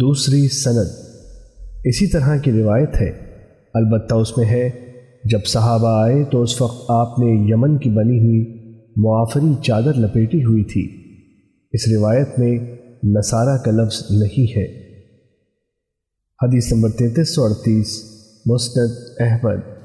دوسری سند۔ اسی طرح کی روایت ہے۔ البتہ اس میں ہے، جب صحابہ آئے تو اس وقت آپ نے یمن کی بنی ہوئی معافری چادر لپیٹی ہوئی تھی۔ اس روایت میں نصارہ کا لفظ نہیں ہے۔ حدیث نمبر تینتیس سو اڑتیس، مسند احمد۔